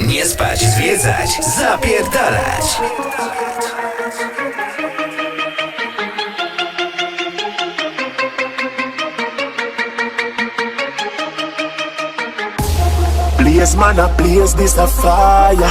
Nie spać, zwiedzać, zapierdalać. Blaze man a blaze this a fire.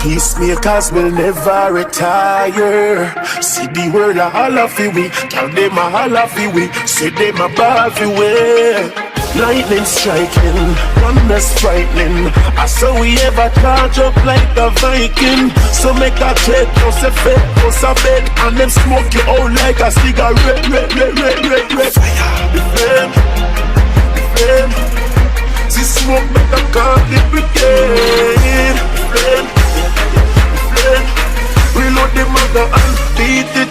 Peacemakers will never retire. See the world a holler fi we. Tell them a holler fi we. See them a ball fi Lightning striking, thunder's frightening. I saw we ever charge up like a Viking. So make a check, just a fit, just a bed. And them smoke you out like a cigarette, red, red, red, red, red Fire, the flame, the flame See smoke make a call the brigade flame Reload the mother and beat it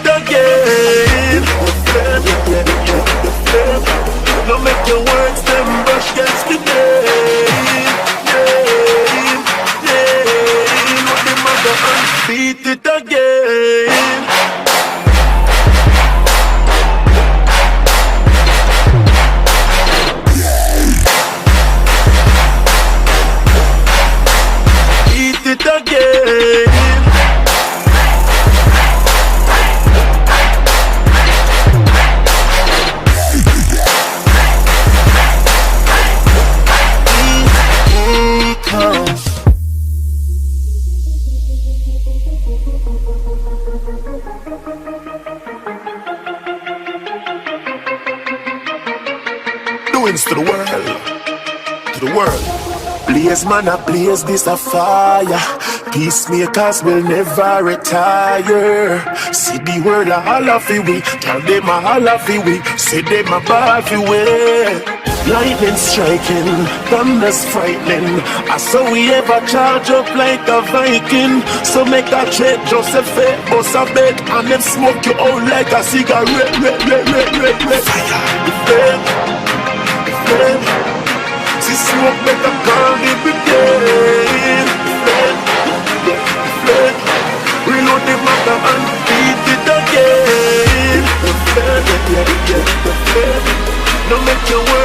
Doings to the world, to the world. Blaze man a blaze this a fire. Peacemakers will never retire. See the world a holler fi we, tell them a holler fi we, see them a ball fi. Lightning striking, thunder's frightening. I saw we ever charge up like a Viking. So make a trade, just a fit, a bed, and them smoke you out like a cigarette. Fire, the flame. See smoke make a. Flame, flame. Reload the matter and beat it again. No make your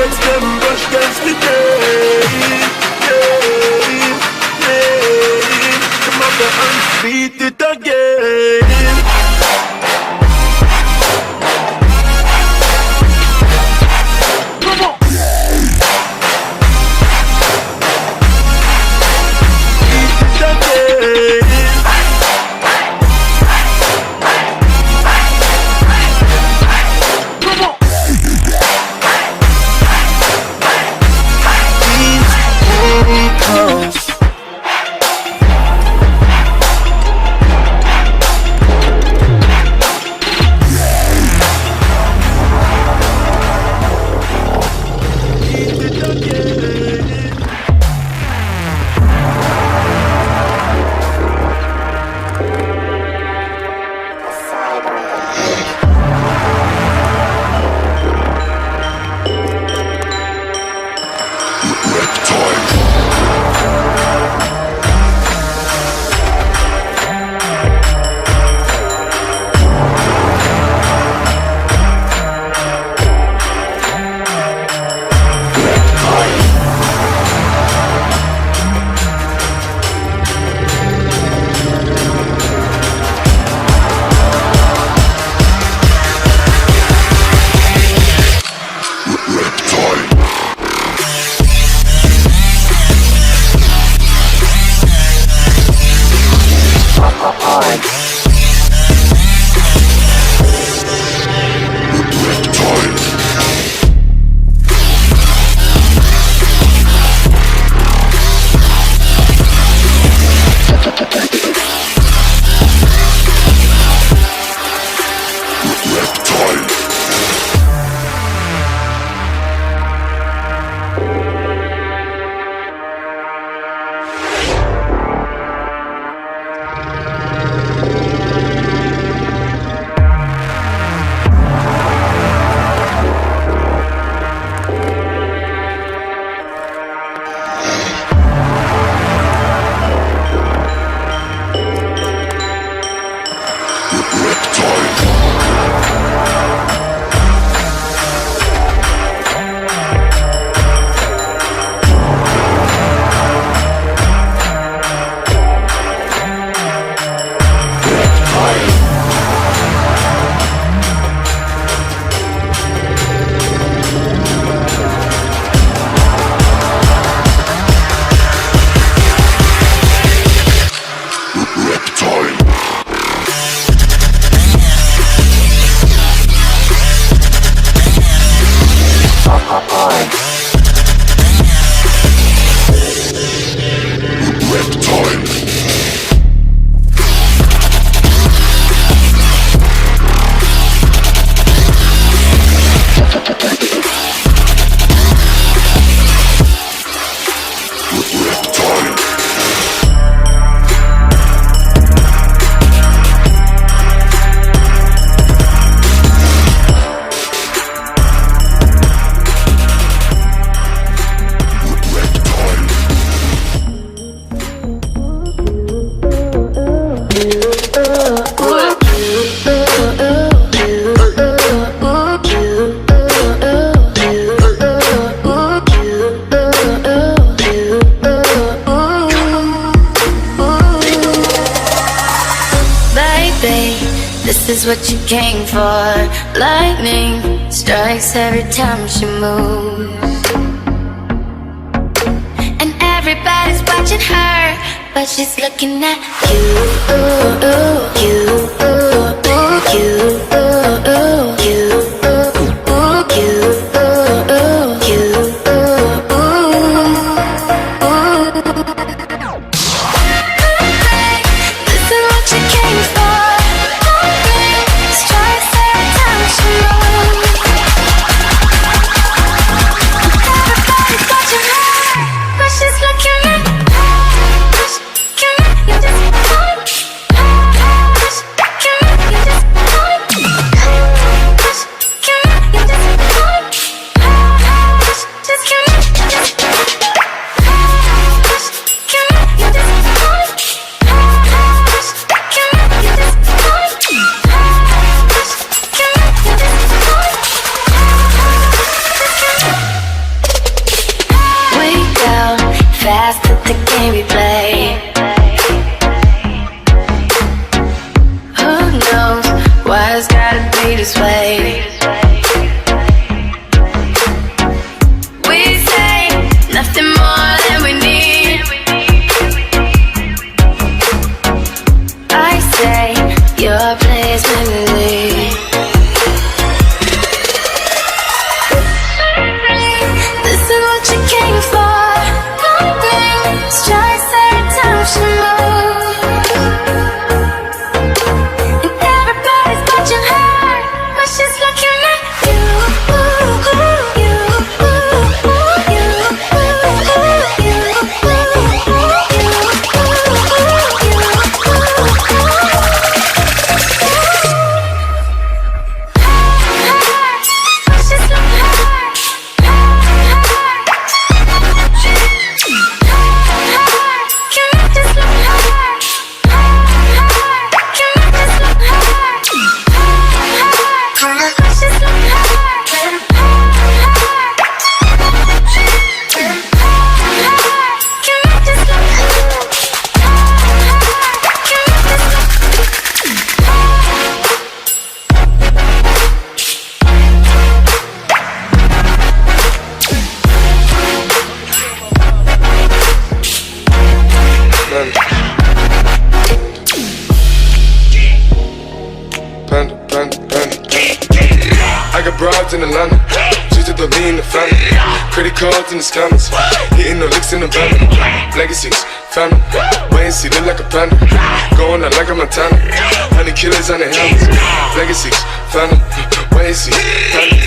for. Lightning strikes every time she moves. And everybody's watching her, but she's looking at you. You, ooh, ooh, you, in the scammers. Hitting the licks in the van. Legacies, family. Wait and see, look like a panda. Going out like a Montana. Honey killers on the helmets. Legacies, family. Wait and see, family.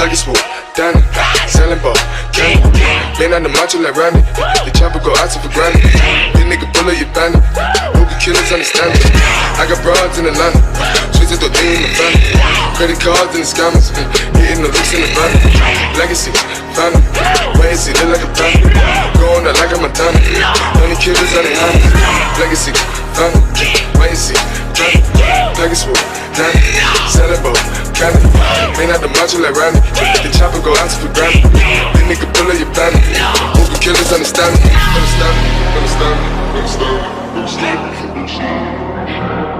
Pockets full, Danny. Selling ball, candy. Lean on the macho like Randy. The chopper go out to for granted. This nigga bullet, you bandit. You killers understand it. I got broads in Atlanta. Switch to the lean in the family. Credit cards and the scammers. Hitting the licks in the van. Legacies, family. And see, look like a panda. Going out like a Montana. Honey killers on the hands. Legacy, family. And see, family. Full, Danny. Ball, candy. Man out the macho like Randy. The chopper go out to for granted. This nigga pull up your. Hope you killers understand me. Understand me. Understand me. Understand me. Understand me. Panda.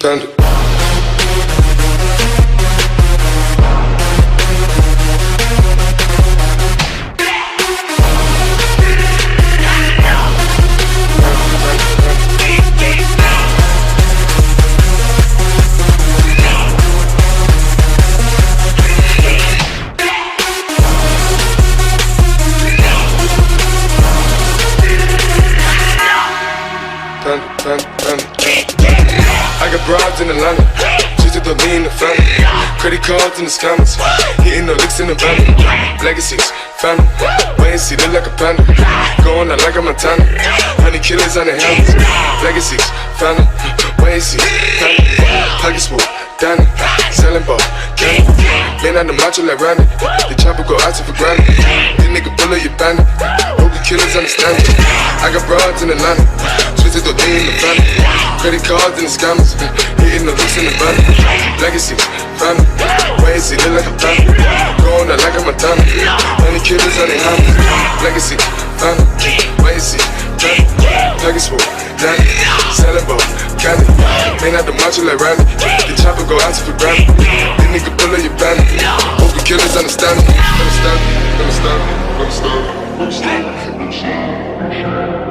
Panda, cards in the scammers. Hitting the licks in the van. Legacies, family. Wait and see, look like a panda. Going out like a Montana. Honey killers on the helmets. Legacies, family. Wait and see, family. Pockets full, Danny. Selling ball, candy. Lean on the macho like Randy. The chopper go out to for granted. This nigga bullet, you bandit. Hope you killers understand it. I got broads in Atlanta, twisted the in the family. Credit cards and the scammers, hitting the looks in the van. Legacy, is he look like a family? Going out like a Montana, and killers on their hands. Legacy, why is he family? Nuggets for Danny, boat, candy. Man out the macho like Randy, the chopper go out to for granted. The nigga pull up your bandit. Hope the killers understand me, understand me, understand me, understand me. Panda.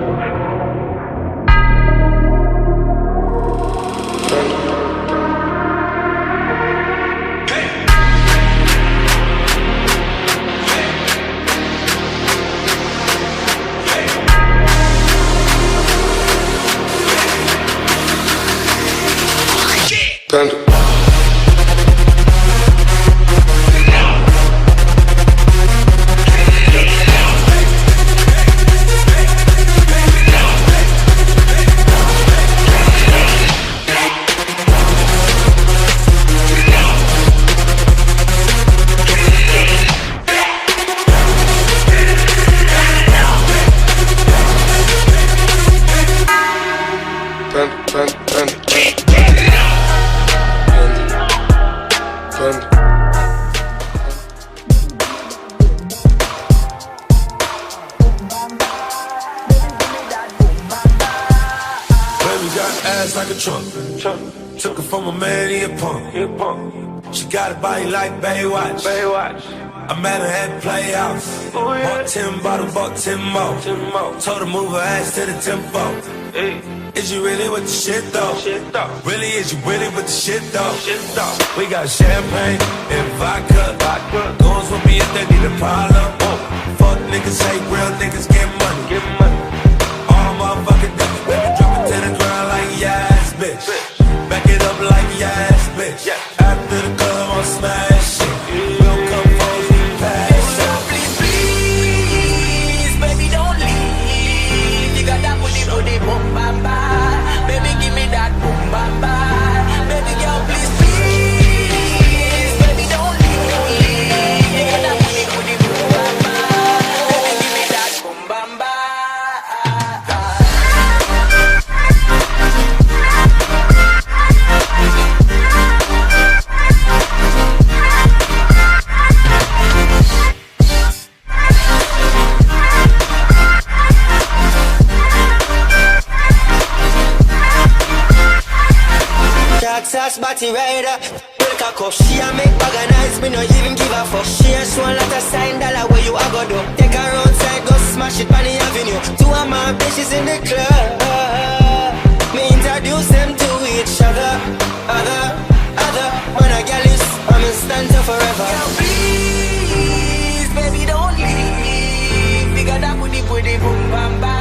Ass like a trunk. Took her from a man, he a punk. She got a body like Baywatch. I met her at Playhouse. Oh, bought 10 bottles, bought 10 more. Told her move her ass to the tempo. Is you really with the shit though? Really, is you really with the shit though? We got champagne and vodka. Goons with me if they need a problem. Oh. Fuck niggas, hate real niggas, get money. All motherfucking niggas, baby, drop it to the ground yes, bitch. Back it up like yes, bitch. After the club, I'm smash the club. Me introduce them to each other, other, other. Man a gal is, I'm in stand forever. Girl, please, baby, don't leave. You got that booty, booty, boom, bam, bam.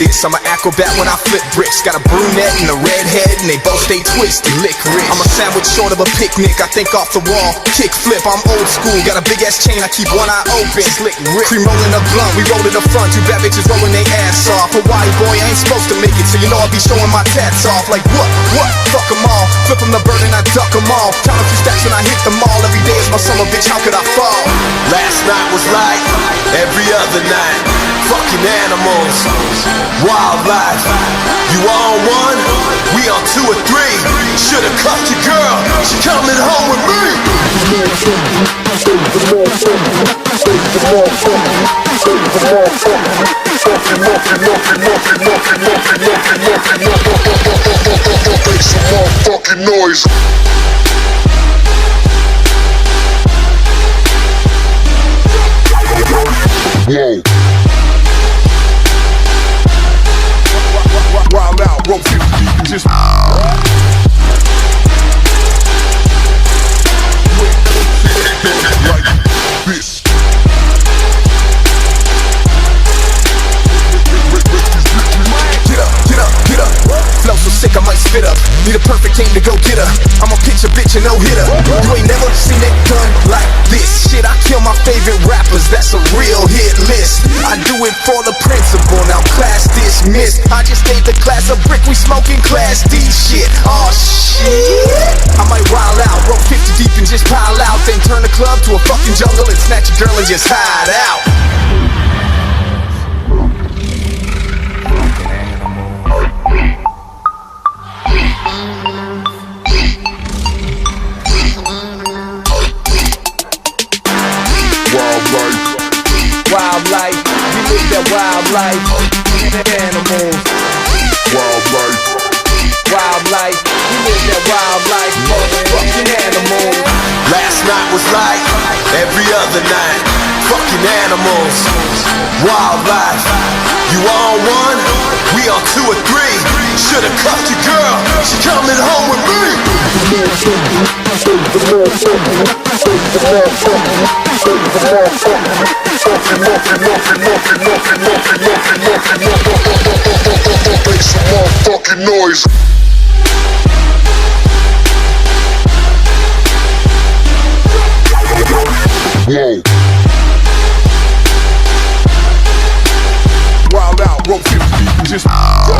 This. I'm an acrobat when I flip bricks. Got a brunette and a redhead, and they both stay twisted. Licorice. I'm a sandwich short of a picnic. I think off the wall. Kick flip, I'm old school. Got a big ass chain, I keep one eye open. Slick Rick. Cream rolling a blunt, we roll to the front. Two bad bitches rolling their ass off. Hawaii boy, I ain't supposed to make it, so you know I be showing my tats off. Like what? What? Fuck 'em all. Flip 'em the bird and I duck 'em all. Count a few stacks when I hit the mall. Every day is my summer, bitch. How could I fall? Last night was like every other night. Fucking animals, wildlife. You on one, we on two or three. Should've cuffed your girl, she coming home with me. Make some motherfucking noise. Whoa. Wild out, rope 50 deep just. Perfect team to go get her. I'm a pitch a bitch and no hitter. You ain't never seen it done like this. Shit, I kill my favorite rappers. That's a real hit list. I do it for the principal. Now class dismissed. I just gave the class a brick. We smoking class D shit. Oh shit. I might wild out, roll 50 deep and just pile out. Then turn the club to a fucking jungle and snatch a girl and just hide out. We live that wildlife. Animals. Wildlife. Wildlife. We live that wildlife. Motherfucking animals. Last night was like every other night. Fucking animals, wildlife. You on one, we on two or three. Should've cuffed your girl, she coming home with me. Make some motherfucking noise. Whoa. Just.